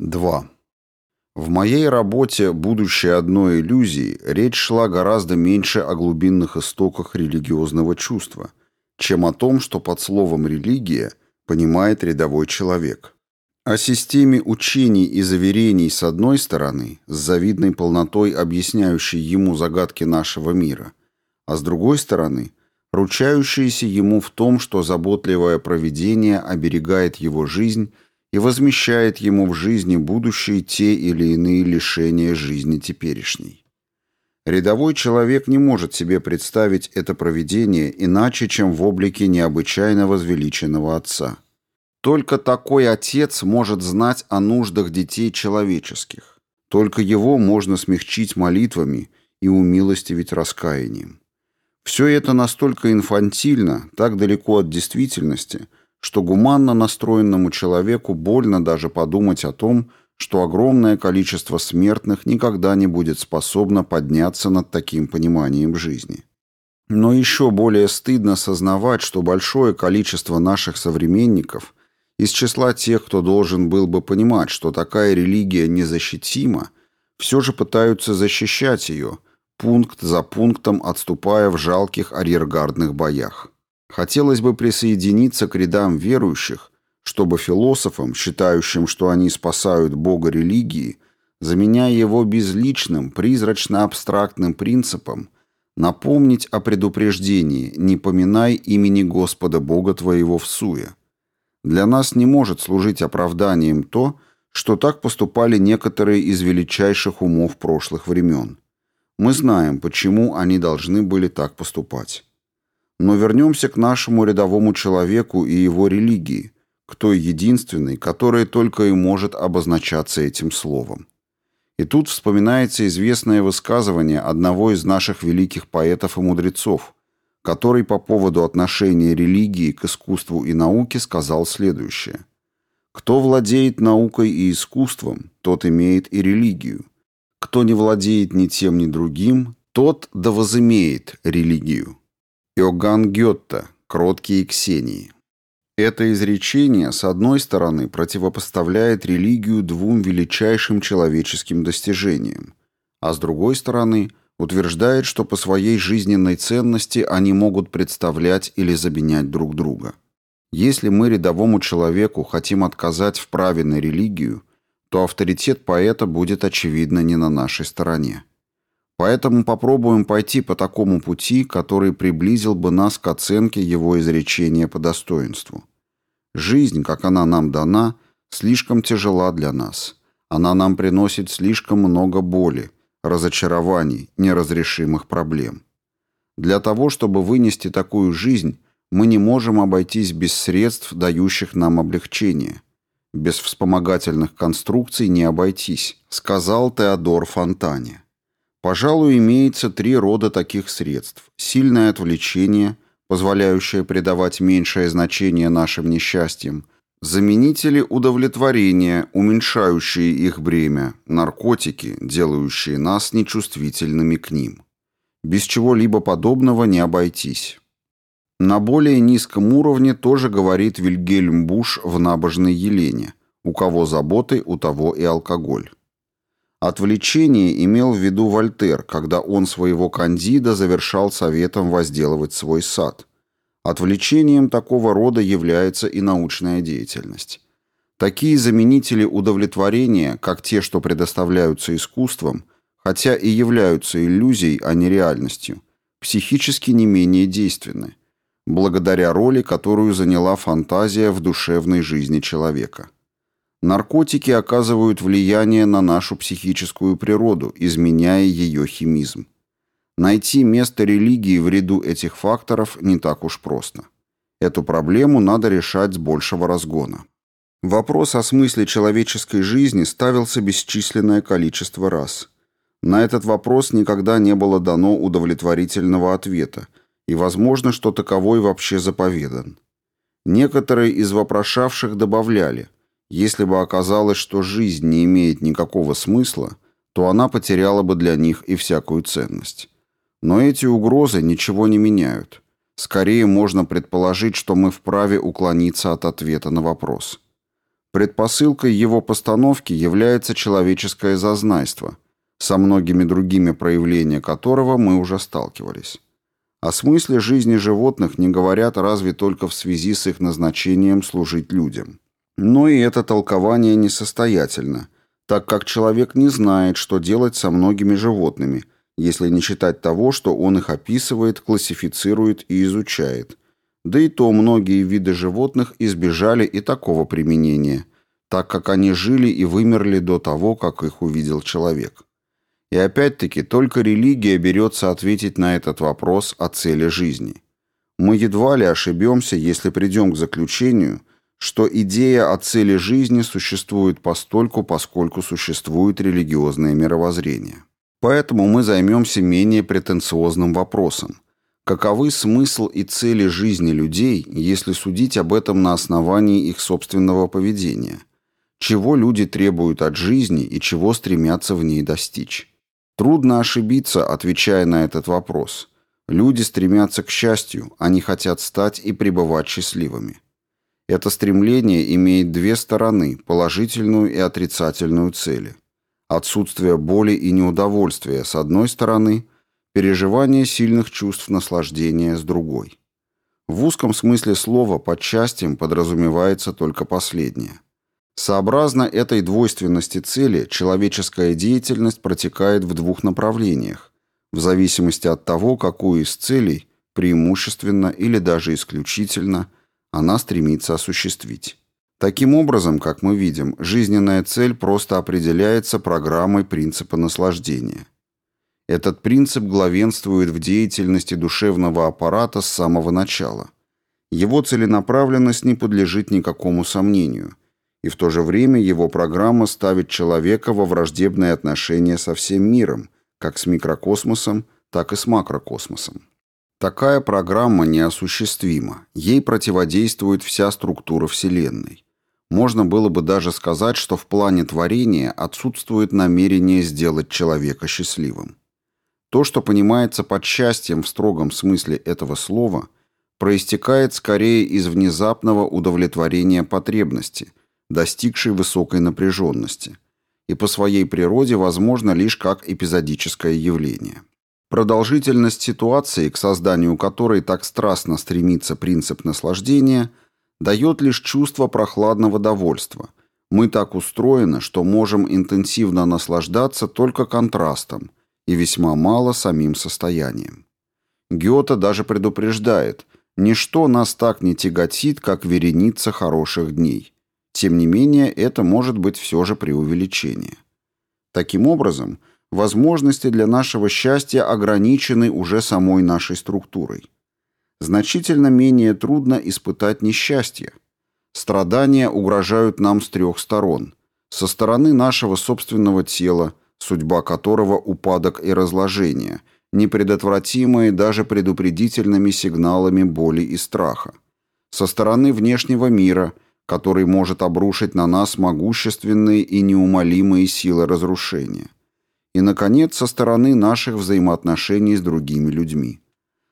2. В моей работе «Будущее одной иллюзии» речь шла гораздо меньше о глубинных истоках религиозного чувства, чем о том, что под словом «религия» понимает рядовой человек. О системе учений и заверений с одной стороны, с завидной полнотой объясняющей ему загадки нашего мира, а с другой стороны, ручающиеся ему в том, что заботливое провидение оберегает его жизнь – и возмещает ему в жизни будущие те или иные лишения жизни теперешней. Рядовой человек не может себе представить это провидение иначе, чем в облике необычайно возвеличенного отца. Только такой отец может знать о нуждах детей человеческих. Только его можно смягчить молитвами и умилостивить раскаянием. Все это настолько инфантильно, так далеко от действительности – что гуманно настроенному человеку больно даже подумать о том, что огромное количество смертных никогда не будет способно подняться над таким пониманием жизни. Но еще более стыдно сознавать, что большое количество наших современников из числа тех, кто должен был бы понимать, что такая религия незащитима, все же пытаются защищать ее, пункт за пунктом отступая в жалких арьергардных боях. Хотелось бы присоединиться к рядам верующих, чтобы философам, считающим, что они спасают Бога религии, заменяя его безличным, призрачно-абстрактным принципом, напомнить о предупреждении «не поминай имени Господа Бога твоего в суе». Для нас не может служить оправданием то, что так поступали некоторые из величайших умов прошлых времен. Мы знаем, почему они должны были так поступать. Но вернемся к нашему рядовому человеку и его религии, к той единственной, которая только и может обозначаться этим словом. И тут вспоминается известное высказывание одного из наших великих поэтов и мудрецов, который по поводу отношения религии к искусству и науке сказал следующее. «Кто владеет наукой и искусством, тот имеет и религию. Кто не владеет ни тем, ни другим, тот да возымеет религию». Иоганн Гетте «Кроткие Ксении». Это изречение, с одной стороны, противопоставляет религию двум величайшим человеческим достижениям, а с другой стороны, утверждает, что по своей жизненной ценности они могут представлять или заменять друг друга. Если мы рядовому человеку хотим отказать в праве на религию, то авторитет поэта будет, очевидно, не на нашей стороне. Поэтому попробуем пойти по такому пути, который приблизил бы нас к оценке его изречения по достоинству. Жизнь, как она нам дана, слишком тяжела для нас. Она нам приносит слишком много боли, разочарований, неразрешимых проблем. Для того, чтобы вынести такую жизнь, мы не можем обойтись без средств, дающих нам облегчение. Без вспомогательных конструкций не обойтись, сказал Теодор Фонтане. Пожалуй, имеется три рода таких средств. Сильное отвлечение, позволяющее придавать меньшее значение нашим несчастьям, заменители удовлетворения, уменьшающие их бремя, наркотики, делающие нас нечувствительными к ним. Без чего-либо подобного не обойтись. На более низком уровне тоже говорит Вильгельм Буш в «Набожной Елене». У кого заботы, у того и алкоголь. Отвлечение имел в виду Вольтер, когда он своего кандида завершал советом возделывать свой сад. Отвлечением такого рода является и научная деятельность. Такие заменители удовлетворения, как те, что предоставляются искусством, хотя и являются иллюзией, а не реальностью, психически не менее действенны, благодаря роли, которую заняла фантазия в душевной жизни человека. Наркотики оказывают влияние на нашу психическую природу, изменяя ее химизм. Найти место религии в ряду этих факторов не так уж просто. Эту проблему надо решать с большего разгона. Вопрос о смысле человеческой жизни ставился бесчисленное количество раз. На этот вопрос никогда не было дано удовлетворительного ответа, и возможно, что таковой вообще заповедан. Некоторые из вопрошавших добавляли – если бы оказалось, что жизнь не имеет никакого смысла, то она потеряла бы для них и всякую ценность. Но эти угрозы ничего не меняют. Скорее можно предположить, что мы вправе уклониться от ответа на вопрос. Предпосылкой его постановки является человеческое зазнайство, со многими другими проявлениями которого мы уже сталкивались. О смысле жизни животных не говорят разве только в связи с их назначением служить людям. Но и это толкование несостоятельно, так как человек не знает, что делать со многими животными, если не считать того, что он их описывает, классифицирует и изучает. Да и то многие виды животных избежали и такого применения, так как они жили и вымерли до того, как их увидел человек. И опять-таки только религия берется ответить на этот вопрос о цели жизни. Мы едва ли ошибемся, если придем к заключению, что идея о цели жизни существует постольку, поскольку существует религиозное мировоззрение. Поэтому мы займемся менее претенциозным вопросом. Каковы смысл и цели жизни людей, если судить об этом на основании их собственного поведения? Чего люди требуют от жизни и чего стремятся в ней достичь? Трудно ошибиться, отвечая на этот вопрос. Люди стремятся к счастью, они хотят стать и пребывать счастливыми. Это стремление имеет две стороны, положительную и отрицательную цели. Отсутствие боли и неудовольствия с одной стороны, переживание сильных чувств наслаждения с другой. В узком смысле слова под счастьем подразумевается только последнее – Сообразно этой двойственности цели, человеческая деятельность протекает в двух направлениях, в зависимости от того, какую из целей, преимущественно или даже исключительно, она стремится осуществить. Таким образом, как мы видим, жизненная цель просто определяется программой принципа наслаждения. Этот принцип главенствует в деятельности душевного аппарата с самого начала. Его целенаправленность не подлежит никакому сомнению – и в то же время его программа ставит человека во враждебные отношения со всем миром, как с микрокосмосом, так и с макрокосмосом. Такая программа неосуществима, ей противодействует вся структура Вселенной. Можно было бы даже сказать, что в плане творения отсутствует намерение сделать человека счастливым. То, что понимается под счастьем в строгом смысле этого слова, проистекает скорее из внезапного удовлетворения потребности – достигшей высокой напряженности, и по своей природе возможно лишь как эпизодическое явление. Продолжительность ситуации, к созданию которой так страстно стремится принцип наслаждения, дает лишь чувство прохладного довольства. Мы так устроены, что можем интенсивно наслаждаться только контрастом и весьма мало самим состоянием. Гёте даже предупреждает, ничто нас так не тяготит, как вереница хороших дней. Тем не менее, это может быть все же преувеличение. Таким образом, возможности для нашего счастья ограничены уже самой нашей структурой. Значительно менее трудно испытать несчастье. Страдания угрожают нам с трех сторон. Со стороны нашего собственного тела, судьба которого упадок и разложение, непредотвратимые даже предупредительными сигналами боли и страха. Со стороны внешнего мира – который может обрушить на нас могущественные и неумолимые силы разрушения. И, наконец, со стороны наших взаимоотношений с другими людьми.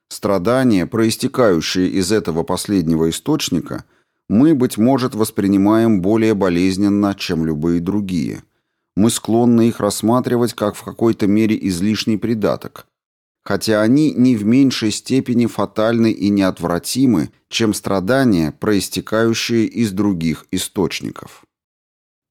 Страдания, проистекающие из этого последнего источника, мы, быть может, воспринимаем более болезненно, чем любые другие. Мы склонны их рассматривать как в какой-то мере излишний придаток, хотя они не в меньшей степени фатальны и неотвратимы, чем страдания, проистекающие из других источников.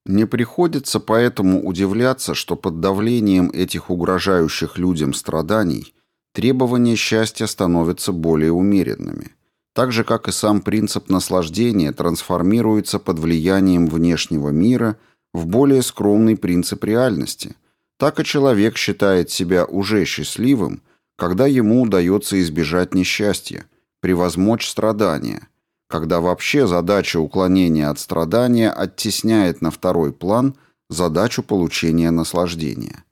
Не приходится поэтому удивляться, что под давлением этих угрожающих людям страданий требования счастья становятся более умеренными, так же как и сам принцип наслаждения трансформируется под влиянием внешнего мира в более скромный принцип реальности, так и человек считает себя уже счастливым, когда ему удается избежать несчастья, превозмочь страдания, когда вообще задача уклонения от страдания оттесняет на второй план задачу получения наслаждения.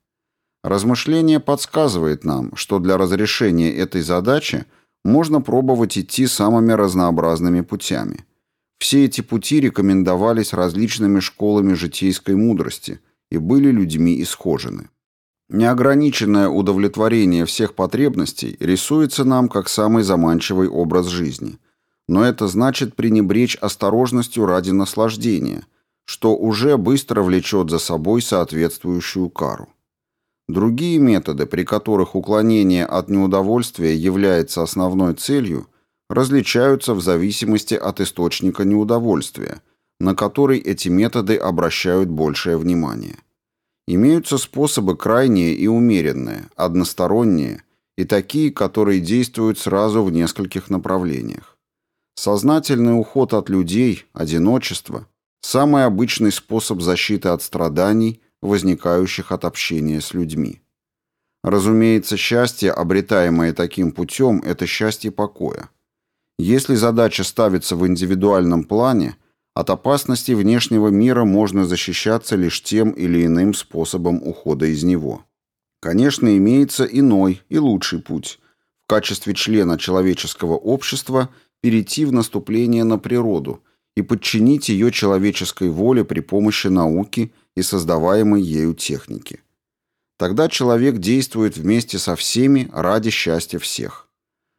Размышление подсказывает нам, что для разрешения этой задачи можно пробовать идти самыми разнообразными путями. Все эти пути рекомендовались различными школами житейской мудрости и были людьми исхожены. Неограниченное удовлетворение всех потребностей рисуется нам как самый заманчивый образ жизни. Но это значит пренебречь осторожностью ради наслаждения, что уже быстро влечет за собой соответствующую кару. Другие методы, при которых уклонение от неудовольствия является основной целью, различаются в зависимости от источника неудовольствия, на который эти методы обращают большее внимание. Имеются способы крайние и умеренные, односторонние и такие, которые действуют сразу в нескольких направлениях. Сознательный уход от людей, одиночество – самый обычный способ защиты от страданий, возникающих от общения с людьми. Разумеется, счастье, обретаемое таким путем, это счастье покоя. Если задача ставится в индивидуальном плане, от опасностей внешнего мира можно защищаться лишь тем или иным способом ухода из него. Конечно, имеется иной и лучший путь – в качестве члена человеческого общества перейти в наступление на природу и подчинить ее человеческой воле при помощи науки и создаваемой ею техники. Тогда человек действует вместе со всеми ради счастья всех.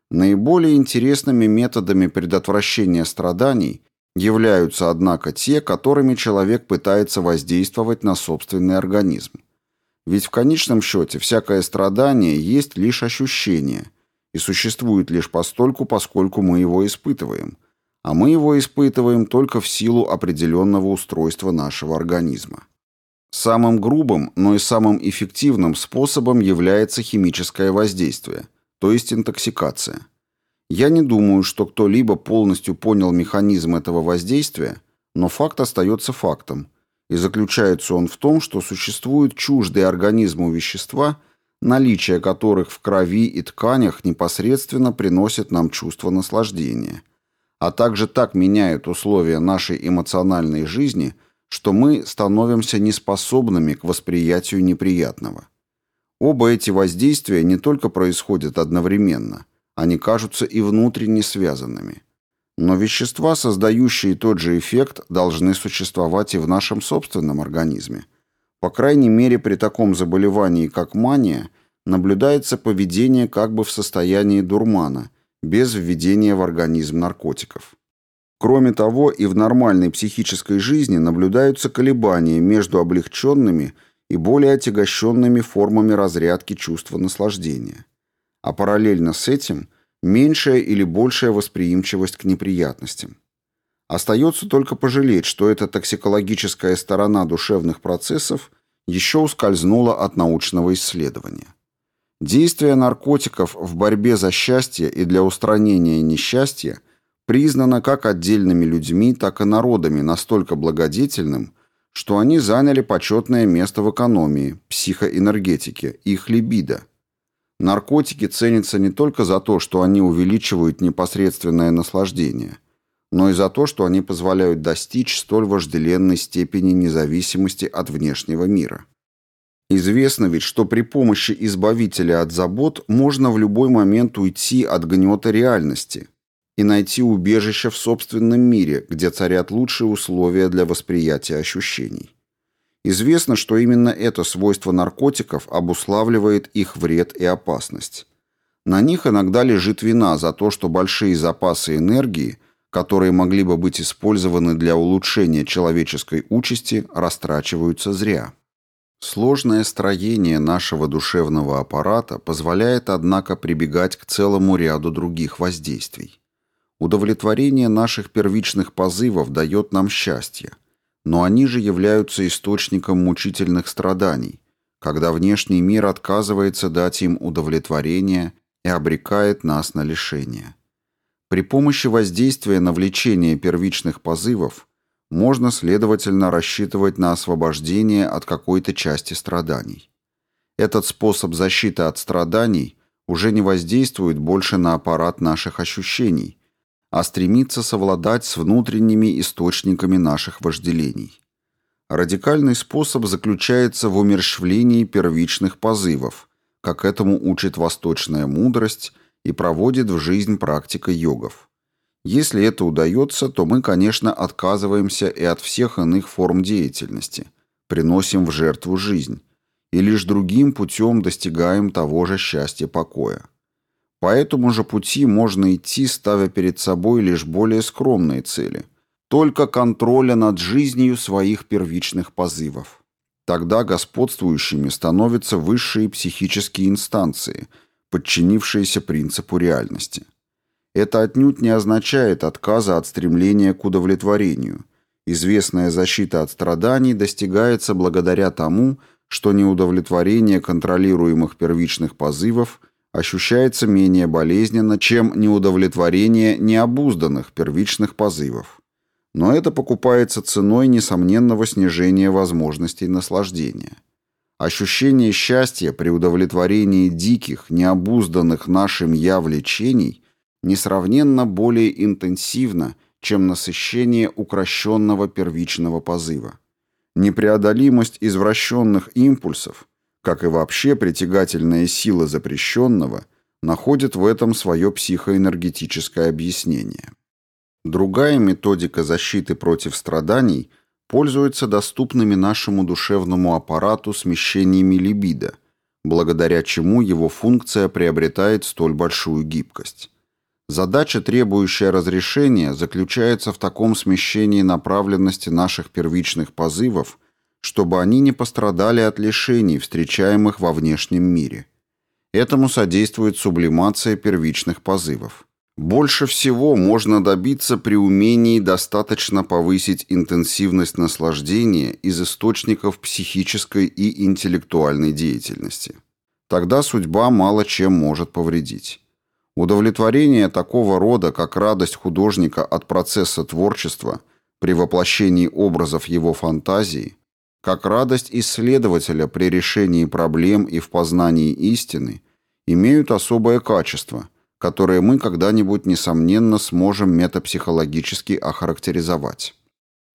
Наиболее интересными методами предотвращения страданий являются, однако, те, которыми человек пытается воздействовать на собственный организм. Ведь в конечном счете всякое страдание есть лишь ощущение и существует лишь постольку, поскольку мы его испытываем, а мы его испытываем только в силу определенного устройства нашего организма. Самым грубым, но и самым эффективным способом является химическое воздействие, то есть интоксикация. Я не думаю, что кто-либо полностью понял механизм этого воздействия, но факт остается фактом, и заключается он в том, что существуют чуждые организму вещества, наличие которых в крови и тканях непосредственно приносит нам чувство наслаждения, а также так меняют условия нашей эмоциональной жизни – что мы становимся неспособными к восприятию неприятного. Оба эти воздействия не только происходят одновременно, они кажутся и внутренне связанными. Но вещества, создающие тот же эффект, должны существовать и в нашем собственном организме. По крайней мере, при таком заболевании, как мания, наблюдается поведение как бы в состоянии дурмана, без введения в организм наркотиков. Кроме того, и в нормальной психической жизни наблюдаются колебания между облегченными и более отягощенными формами разрядки чувства наслаждения. А параллельно с этим меньшая или большая восприимчивость к неприятностям. Остается только пожалеть, что эта токсикологическая сторона душевных процессов еще ускользнула от научного исследования. Действие наркотиков в борьбе за счастье и для устранения несчастья – признано как отдельными людьми, так и народами настолько благодетельным, что они заняли почетное место в экономии, психоэнергетике, их либидо. Наркотики ценятся не только за то, что они увеличивают непосредственное наслаждение, но и за то, что они позволяют достичь столь вожделенной степени независимости от внешнего мира. Известно ведь, что при помощи избавителя от забот можно в любой момент уйти от гнета реальности, и найти убежище в собственном мире, где царят лучшие условия для восприятия ощущений. Известно, что именно это свойство наркотиков обуславливает их вред и опасность. На них иногда лежит вина за то, что большие запасы энергии, которые могли бы быть использованы для улучшения человеческой участи, растрачиваются зря. Сложное строение нашего душевного аппарата позволяет, однако, прибегать к целому ряду других воздействий. Удовлетворение наших первичных позывов дает нам счастье, но они же являются источником мучительных страданий, когда внешний мир отказывается дать им удовлетворение и обрекает нас на лишение. При помощи воздействия на влечение первичных позывов можно, следовательно, рассчитывать на освобождение от какой-то части страданий. Этот способ защиты от страданий уже не воздействует больше на аппарат наших ощущений, а стремится совладать с внутренними источниками наших вожделений. Радикальный способ заключается в умерщвлении первичных позывов, как этому учит восточная мудрость и проводит в жизнь практика йогов. Если это удается, то мы, конечно, отказываемся и от всех иных форм деятельности, приносим в жертву жизнь, и лишь другим путем достигаем того же счастья покоя. По этому же пути можно идти, ставя перед собой лишь более скромные цели. только контроля над жизнью своих первичных позывов. Тогда господствующими становятся высшие психические инстанции, подчинившиеся принципу реальности. Это отнюдь не означает отказа от стремления к удовлетворению. Известная защита от страданий достигается благодаря тому, что неудовлетворение контролируемых первичных позывов ощущается менее болезненно, чем неудовлетворение необузданных первичных позывов. Но это покупается ценой несомненного снижения возможностей наслаждения. Ощущение счастья при удовлетворении диких, необузданных нашим «я» влечений несравненно более интенсивно, чем насыщение укращенного первичного позыва. Непреодолимость извращенных импульсов, как и вообще притягательная сила запрещенного, находит в этом свое психоэнергетическое объяснение. Другая методика защиты против страданий пользуется доступными нашему душевному аппарату смещениями либидо, благодаря чему его функция приобретает столь большую гибкость. Задача, требующая разрешения, заключается в таком смещении направленности наших первичных позывов, чтобы они не пострадали от лишений, встречаемых во внешнем мире. Этому содействует сублимация первичных позывов. Больше всего можно добиться при умении достаточно повысить интенсивность наслаждения из источников психической и интеллектуальной деятельности. Тогда судьба мало чем может повредить. Удовлетворение такого рода, как радость художника от процесса творчества при воплощении образов его фантазии, как радость исследователя при решении проблем и в познании истины, имеют особое качество, которое мы когда-нибудь, несомненно, сможем метапсихологически охарактеризовать.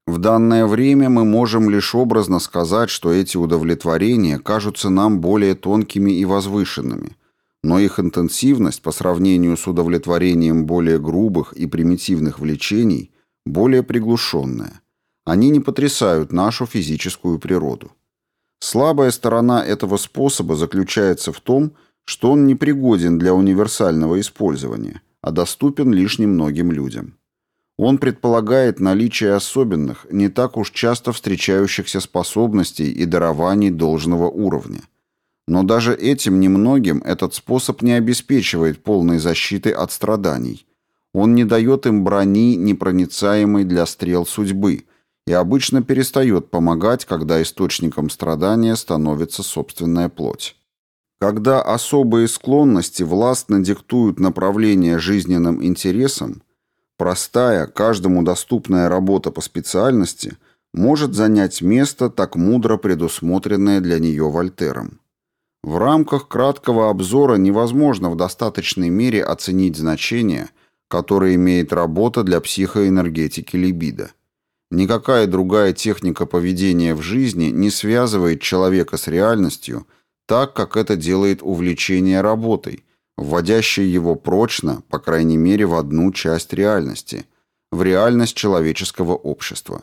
В данное время мы можем лишь образно сказать, что эти удовлетворения кажутся нам более тонкими и возвышенными – но их интенсивность по сравнению с удовлетворением более грубых и примитивных влечений более приглушенная. Они не потрясают нашу физическую природу. Слабая сторона этого способа заключается в том, что он непригоден для универсального использования, а доступен лишь немногим людям. Он предполагает наличие особенных, не так уж часто встречающихся способностей и дарований должного уровня. Но даже этим немногим этот способ не обеспечивает полной защиты от страданий. Он не дает им брони, непроницаемой для стрел судьбы, и обычно перестает помогать, когда источником страдания становится собственная плоть. Когда особые склонности властно диктуют направление жизненным интересам, простая, каждому доступная работа по специальности может занять место, так мудро предусмотренное для нее Вольтером. В рамках краткого обзора невозможно в достаточной мере оценить значение, которое имеет работа для психоэнергетики либидо. Никакая другая техника поведения в жизни не связывает человека с реальностью так, как это делает увлечение работой, вводящее его прочно, по крайней мере, в одну часть реальности, в реальность человеческого общества.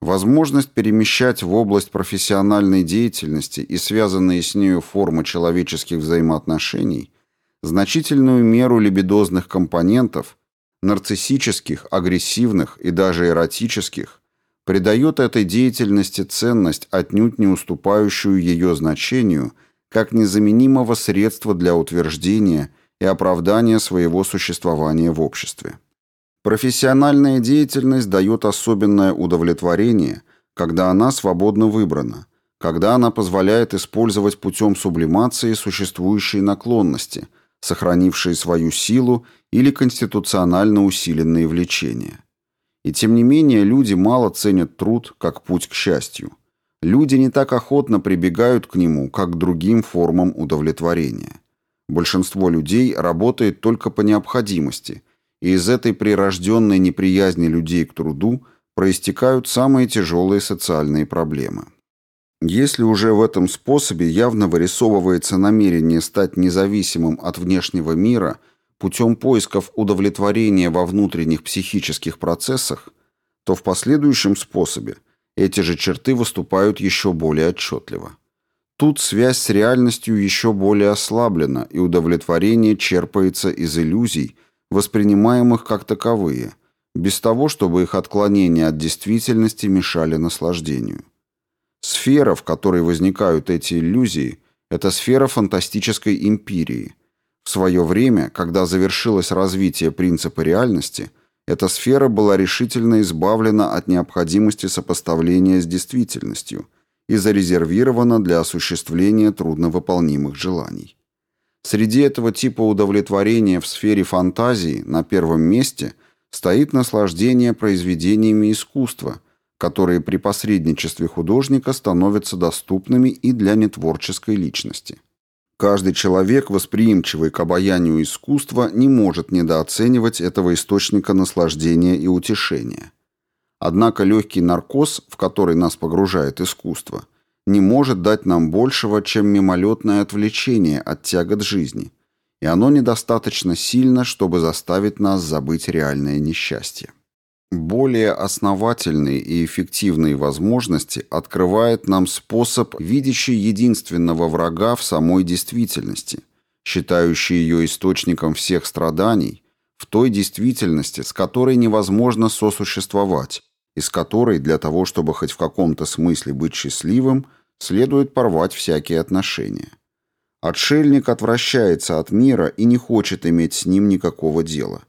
Возможность перемещать в область профессиональной деятельности и связанные с нею формы человеческих взаимоотношений значительную меру либидозных компонентов, нарциссических, агрессивных и даже эротических, придает этой деятельности ценность, отнюдь не уступающую ее значению, как незаменимого средства для утверждения и оправдания своего существования в обществе. Профессиональная деятельность дает особенное удовлетворение, когда она свободно выбрана, когда она позволяет использовать путем сублимации существующие наклонности, сохранившие свою силу или конституционально усиленные влечения. И тем не менее люди мало ценят труд как путь к счастью. Люди не так охотно прибегают к нему, как к другим формам удовлетворения. Большинство людей работает только по необходимости – и из этой прирожденной неприязни людей к труду проистекают самые тяжелые социальные проблемы. Если уже в этом способе явно вырисовывается намерение стать независимым от внешнего мира путем поисков удовлетворения во внутренних психических процессах, то в последующем способе эти же черты выступают еще более отчетливо. Тут связь с реальностью еще более ослаблена, и удовлетворение черпается из иллюзий, воспринимаемых как таковые, без того, чтобы их отклонения от действительности мешали наслаждению. Сфера, в которой возникают эти иллюзии, это сфера фантастической империи. В свое время, когда завершилось развитие принципа реальности, эта сфера была решительно избавлена от необходимости сопоставления с действительностью и зарезервирована для осуществления трудновыполнимых желаний. Среди этого типа удовлетворения в сфере фантазии на первом месте стоит наслаждение произведениями искусства, которые при посредничестве художника становятся доступными и для нетворческой личности. Каждый человек, восприимчивый к обаянию искусства, не может недооценивать этого источника наслаждения и утешения. Однако легкий наркоз, в который нас погружает искусство, не может дать нам большего, чем мимолетное отвлечение от тягот жизни, и оно недостаточно сильно, чтобы заставить нас забыть реальное несчастье. Более основательные и эффективные возможности открывает нам способ, видящий единственного врага в самой действительности, считающий ее источником всех страданий, в той действительности, с которой невозможно сосуществовать, и с которой для того, чтобы хоть в каком-то смысле быть счастливым, следует порвать всякие отношения. Отшельник отвращается от мира и не хочет иметь с ним никакого дела.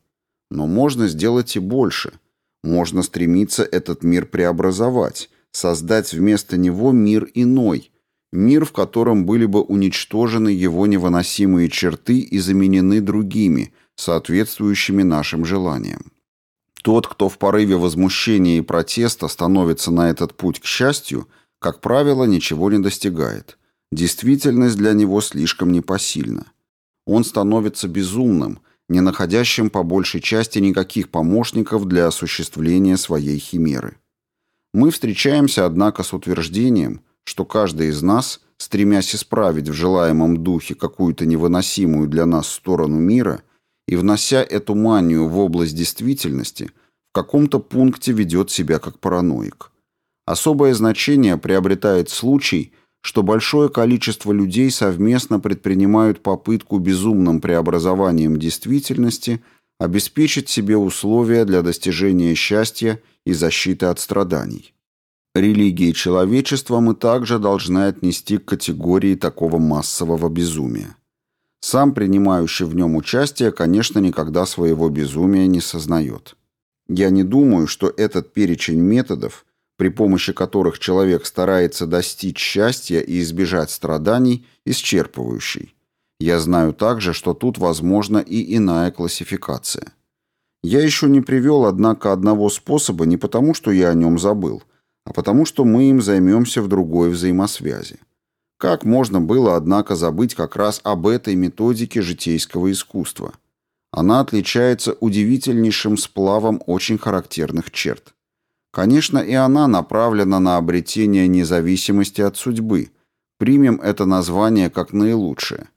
Но можно сделать и больше – можно стремиться этот мир преобразовать, создать вместо него мир иной, мир, в котором были бы уничтожены его невыносимые черты и заменены другими, соответствующими нашим желаниям. Тот, кто в порыве возмущения и протеста становится на этот путь к счастью, как правило, ничего не достигает. Действительность для него слишком непосильна. Он становится безумным, не находящим по большей части никаких помощников для осуществления своей химеры. Мы встречаемся, однако, с утверждением, что каждый из нас, стремясь исправить в желаемом духе какую-то невыносимую для нас сторону мира и внося эту манию в область действительности, в каком-то пункте ведет себя как параноик. Особое значение приобретает случай – что большое количество людей совместно предпринимают попытку безумным преобразованием действительности обеспечить себе условия для достижения счастья и защиты от страданий. Религии человечества мы также должны отнести к категории такого массового безумия. Сам принимающий в нем участие, конечно, никогда своего безумия не сознает. Я не думаю, что этот перечень методов – при помощи которых человек старается достичь счастья и избежать страданий, исчерпывающий. Я знаю также, что тут возможна и иная классификация. Я еще не привел, однако, одного способа не потому, что я о нем забыл, а потому, что мы им займемся в другой взаимосвязи. Как можно было, однако, забыть как раз об этой методике житейского искусства? Она отличается удивительнейшим сплавом очень характерных черт. Конечно, и она направлена на обретение независимости от судьбы. Примем это название как наилучшее.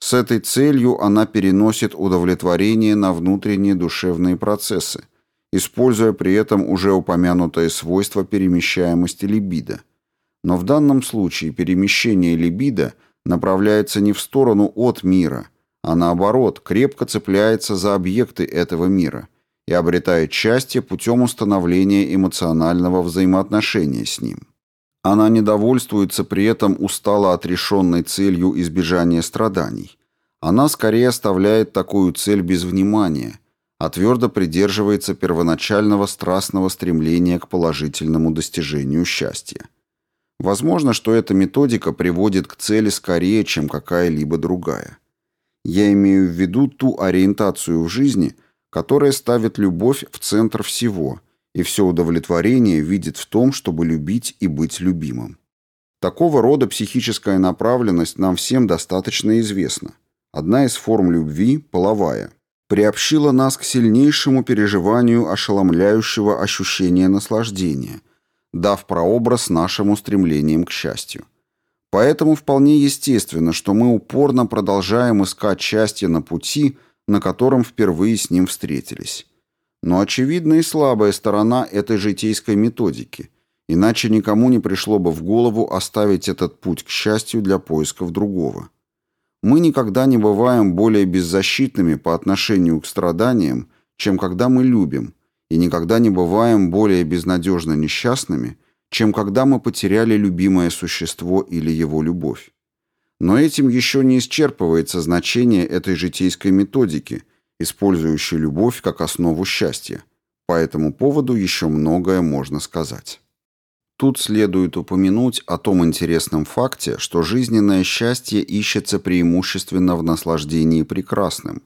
С этой целью она переносит удовлетворение на внутренние душевные процессы, используя при этом уже упомянутое свойство перемещаемости либидо. Но в данном случае перемещение либидо направляется не в сторону от мира, а наоборот, крепко цепляется за объекты этого мира – и обретает счастье путем установления эмоционального взаимоотношения с ним. Она не довольствуется при этом устало отрешенной целью избежания страданий. Она скорее оставляет такую цель без внимания, а твердо придерживается первоначального страстного стремления к положительному достижению счастья. Возможно, что эта методика приводит к цели скорее, чем какая-либо другая. Я имею в виду ту ориентацию в жизни – которая ставит любовь в центр всего и все удовлетворение видит в том, чтобы любить и быть любимым. Такого рода психическая направленность нам всем достаточно известна. Одна из форм любви, половая, приобщила нас к сильнейшему переживанию ошеломляющего ощущения наслаждения, дав прообраз нашим устремлениям к счастью. Поэтому вполне естественно, что мы упорно продолжаем искать счастье на пути – на котором впервые с ним встретились. Но очевидна и слабая сторона этой житейской методики, иначе никому не пришло бы в голову оставить этот путь к счастью для поисков другого. Мы никогда не бываем более беззащитными по отношению к страданиям, чем когда мы любим, и никогда не бываем более безнадежно несчастными, чем когда мы потеряли любимое существо или его любовь. Но этим еще не исчерпывается значение этой житейской методики, использующей любовь как основу счастья. По этому поводу еще многое можно сказать. Тут следует упомянуть о том интересном факте, что жизненное счастье ищется преимущественно в наслаждении прекрасным,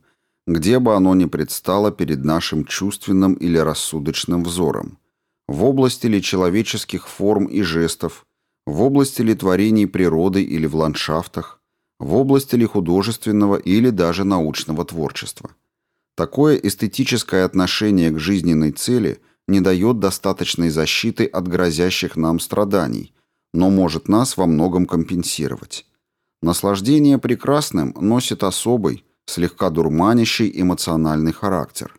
где бы оно ни предстало перед нашим чувственным или рассудочным взором, в области ли человеческих форм и жестов, в области ли творений природы или в ландшафтах, в области ли художественного или даже научного творчества. Такое эстетическое отношение к жизненной цели не дает достаточной защиты от грозящих нам страданий, но может нас во многом компенсировать. Наслаждение прекрасным носит особый, слегка дурманящий эмоциональный характер.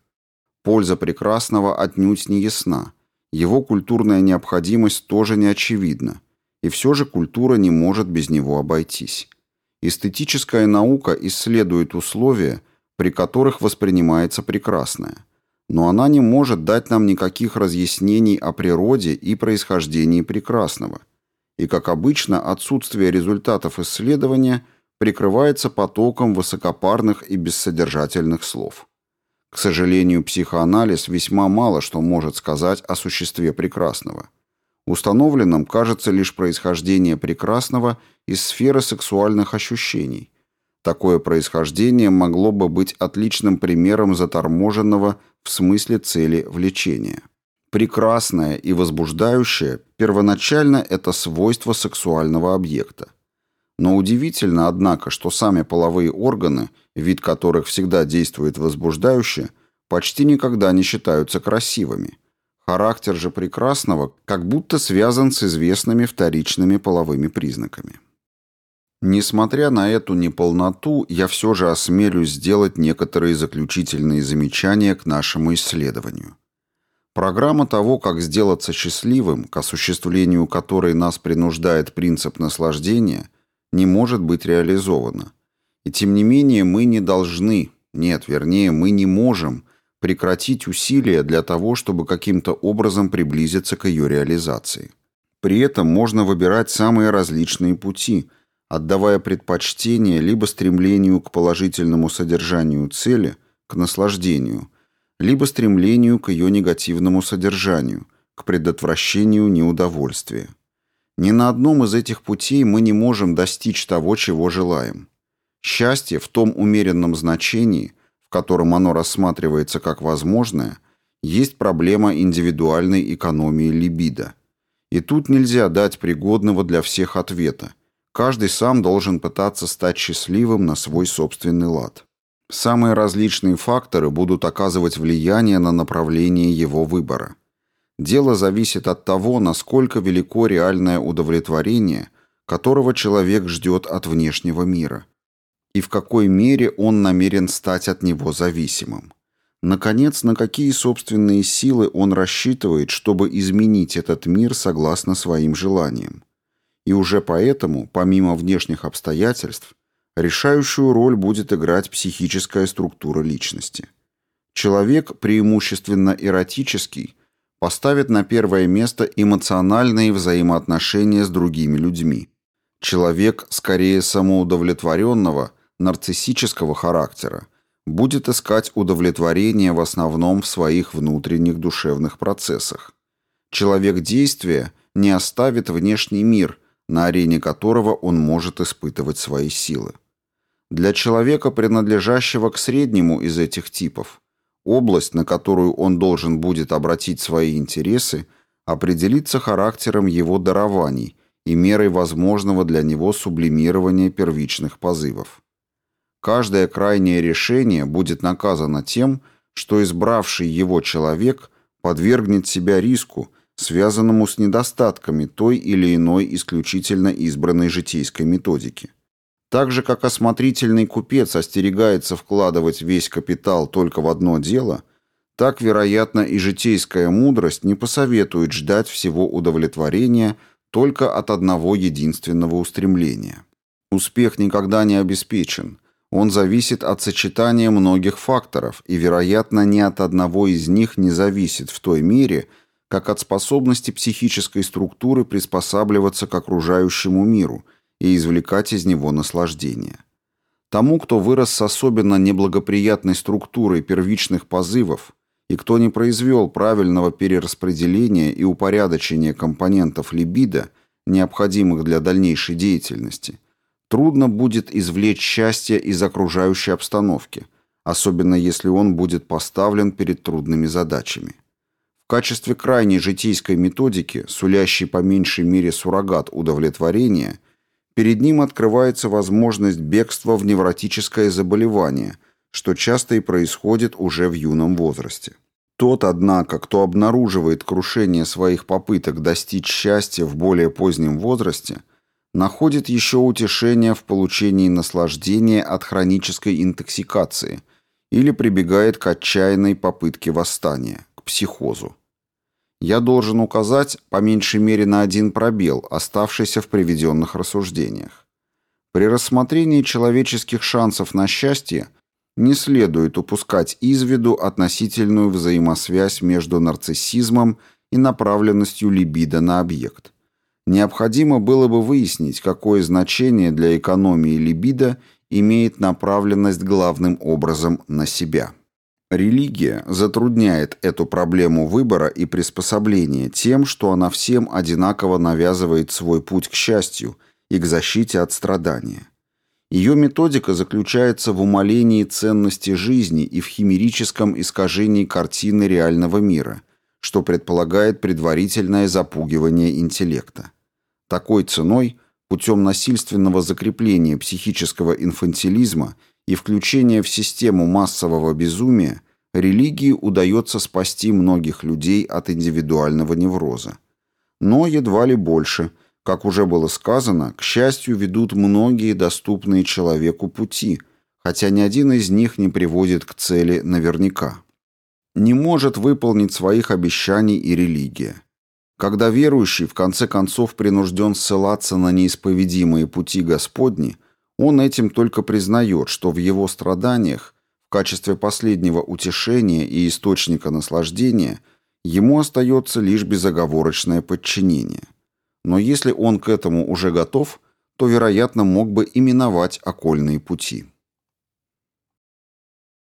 Польза прекрасного отнюдь не ясна, его культурная необходимость тоже не очевидна, и все же культура не может без него обойтись. Эстетическая наука исследует условия, при которых воспринимается прекрасное, но она не может дать нам никаких разъяснений о природе и происхождении прекрасного. И, как обычно, отсутствие результатов исследования прикрывается потоком высокопарных и бессодержательных слов. К сожалению, психоанализ весьма мало что может сказать о существе прекрасного. Установленным кажется лишь происхождение прекрасного из сферы сексуальных ощущений. Такое происхождение могло бы быть отличным примером заторможенного в смысле цели влечения. Прекрасное и возбуждающее первоначально это свойство сексуального объекта. Но удивительно, однако, что сами половые органы, вид которых всегда действует возбуждающе, почти никогда не считаются красивыми – Характер же прекрасного как будто связан с известными вторичными половыми признаками. Несмотря на эту неполноту, я все же осмелюсь сделать некоторые заключительные замечания к нашему исследованию. Программа того, как сделаться счастливым, к осуществлению которой нас принуждает принцип наслаждения, не может быть реализована. И тем не менее мы не должны, нет, вернее, мы не можем прекратить усилия для того, чтобы каким-то образом приблизиться к ее реализации. При этом можно выбирать самые различные пути, отдавая предпочтение либо стремлению к положительному содержанию цели, к наслаждению, либо стремлению к ее негативному содержанию, к предотвращению неудовольствия. Ни на одном из этих путей мы не можем достичь того, чего желаем. Счастье в том умеренном значении – котором оно рассматривается как возможное, есть проблема индивидуальной экономии либидо. И тут нельзя дать пригодного для всех ответа. Каждый сам должен пытаться стать счастливым на свой собственный лад. Самые различные факторы будут оказывать влияние на направление его выбора. Дело зависит от того, насколько велико реальное удовлетворение, которого человек ждет от внешнего мира – и в какой мере он намерен стать от него зависимым. Наконец, на какие собственные силы он рассчитывает, чтобы изменить этот мир согласно своим желаниям. И уже поэтому, помимо внешних обстоятельств, решающую роль будет играть психическая структура личности. Человек, преимущественно эротический, поставит на первое место эмоциональные взаимоотношения с другими людьми. Человек, скорее самоудовлетворенного – нарциссического характера будет искать удовлетворение в основном в своих внутренних душевных процессах. Человек действия не оставит внешний мир, на арене которого он может испытывать свои силы. Для человека, принадлежащего к среднему из этих типов, область, на которую он должен будет обратить свои интересы, определится характером его дарований и мерой возможного для него сублимирования первичных позывов. Каждое крайнее решение будет наказано тем, что избравший его человек подвергнет себя риску, связанному с недостатками той или иной исключительно избранной житейской методики. Так же, как осмотрительный купец остерегается вкладывать весь капитал только в одно дело, так, вероятно, и житейская мудрость не посоветует ждать всего удовлетворения только от одного единственного устремления. Успех никогда не обеспечен – Он зависит от сочетания многих факторов и, вероятно, ни от одного из них не зависит в той мере, как от способности психической структуры приспосабливаться к окружающему миру и извлекать из него наслаждение. Тому, кто вырос с особенно неблагоприятной структурой первичных позывов и кто не произвел правильного перераспределения и упорядочения компонентов либидо, необходимых для дальнейшей деятельности, трудно будет извлечь счастье из окружающей обстановки, особенно если он будет поставлен перед трудными задачами. В качестве крайней житейской методики, сулящей по меньшей мере суррогат удовлетворения, перед ним открывается возможность бегства в невротическое заболевание, что часто и происходит уже в юном возрасте. Тот, однако, кто обнаруживает крушение своих попыток достичь счастья в более позднем возрасте – находит еще утешение в получении наслаждения от хронической интоксикации или прибегает к отчаянной попытке восстания, к психозу. Я должен указать по меньшей мере на один пробел, оставшийся в приведенных рассуждениях. При рассмотрении человеческих шансов на счастье не следует упускать из виду относительную взаимосвязь между нарциссизмом и направленностью либидо на объект. Необходимо было бы выяснить, какое значение для экономии либидо имеет направленность главным образом на себя. Религия затрудняет эту проблему выбора и приспособления тем, что она всем одинаково навязывает свой путь к счастью и к защите от страдания. Ее методика заключается в умалении ценности жизни и в химерическом искажении картины реального мира, что предполагает предварительное запугивание интеллекта. Такой ценой, путем насильственного закрепления психического инфантилизма и включения в систему массового безумия, религии удается спасти многих людей от индивидуального невроза. Но едва ли больше. Как уже было сказано, к счастью ведут многие доступные человеку пути, хотя ни один из них не приводит к цели наверняка. Не может выполнить своих обещаний и религия. Когда верующий в конце концов принужден ссылаться на неисповедимые пути Господни, он этим только признает, что в его страданиях, в качестве последнего утешения и источника наслаждения, ему остается лишь безоговорочное подчинение. Но если он к этому уже готов, то, вероятно, мог бы именовать окольные пути.